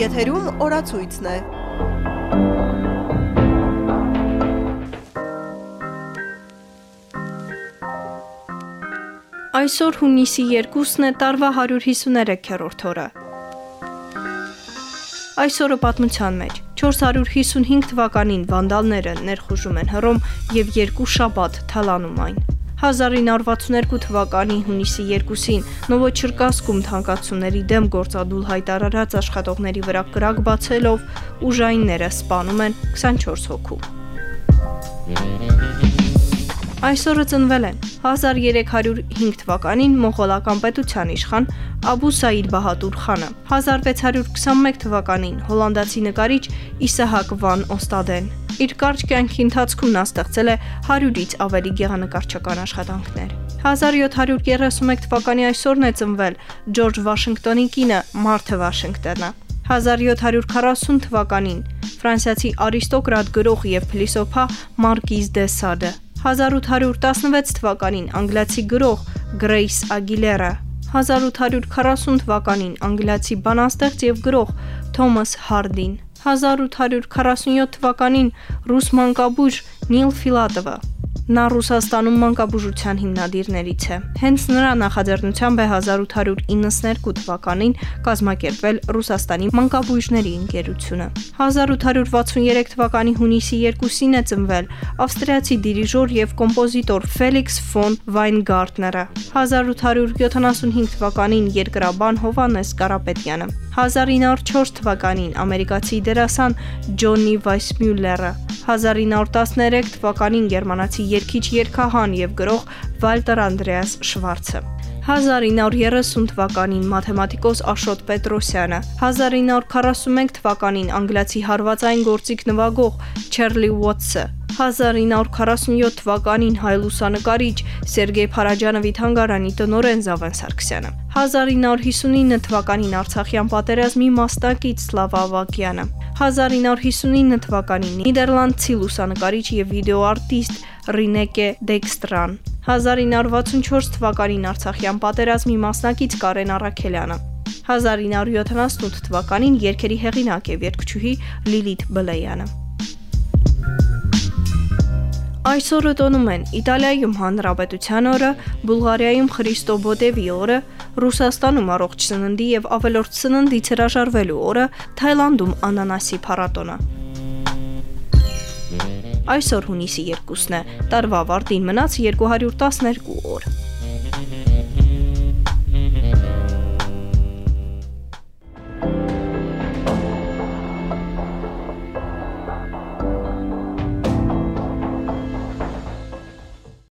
Եթերում օրացույցն է։ Այսօր հունիսի 2-ն է, տարվա 153-րդ օրը։ Այսօրը պատմության մեջ. 455 թվականին վանդալները ներխուժում են Հռոմ եւ երկու շաբաթ թալանում այն։ 1962 թվականի հունիսի 2-ին Նովոչերկասկում թանկացումների դեմ գործադուլ հայտարարած աշխատողների վրա կրակ բացելով ուժայինները սպանում են 24 հոգու։ Այսօրը ծնվել են 1305 թվականին մոնղոլական պետության իշխան Աբու Սաիդ Բահադուր խանը, 1621 թվականին հոլանդացի նկարիչ Իսահակ վան Օստադեն, Իր կարճ կյանքի ընթացքում նա ստեղծել է 100-ից ավելի գեղանկարչական աշխատանքներ։ 1731 թվականի այսօրն է ծնվել Ջորջ Վաշինգտոնի կինը Մարթա Վաշինգտոնը։ 1740 թվականին ֆրանսիացի արիստոկրատ գրող եւ փիլիսոփա Մարկիզ դե Սադը 1816 թվականին անգլիացի գրող Գրեյս Ագիլերը 1840 թվականին անգլիացի բանաստեղծ եւ գրող Թոմաս Հարդին 1847 թվականին ռուս մանկաբույժ Նիլ Ֆիլատովը Նա Ռուսաստանում մանկաբուժության հիմնադիրներից է։ Հենց նրա նախաձեռնությամբ է 1892 թվականին կազմակերպվել Ռուսաստանի մանկաբույժների ընկերությունը։ 1863 թվականի հունիսի 2-ին է ծնվել ավստրիացի դիրիժոր եւ կոմպոզիտոր Ֆելիքս ֆոն Վայնգարտները։ 1875 թվականին երկրաբան Հովանես Կարապետյանը։ 1904 թվականին ամերիկացի դերասան Ջոնի Վայսմյուլլերը 1913 թվականին գերմանացի երգիչ երգահան եւ գրող Վալտեր Անդրեաս Շվարցը 1930 թվականին մաթեմատիկոս Աշոտ Պետրոսյանը, 1941 թվականին անգլիացի հարվածային գործիք նվագող Չերլի Ուոթսը, 1947 թվականին հայ լուսանկարիչ Սերգեյ Փարաջանովի թանգարանի տնօրեն Զավեն Սարգսյանը, 1959 թվականին Արցախյան պատերազմի մասնակից Սլավա Ավակյանը, 1959 թվականին Նիդերլանդցի լուսանկարիչ եւ վիդեոարտիստ Ռինեկե Դեքստրան, 1964 թվականին Արցախյան պատերազմի մասնակից Կարեն Արաքելյանը, 1978 թվականին երկերի հեղինակ եւ երգչուհի Լիլիթ Բլեյանը։ Այսօրը տոնում են Իտալիայում Հանրապետության օրը, Բուլղարիայում Խրիստո Բոդևի օրը, Ռուսաստանում առողջ սննդի եւ ավելորդ սննդից հրաժարվելու օրը, Թայլանդում անանասի փառատոնը։ Այսօր հունիսի 2-ն է, տարվա վարտին մնաց 212 օր։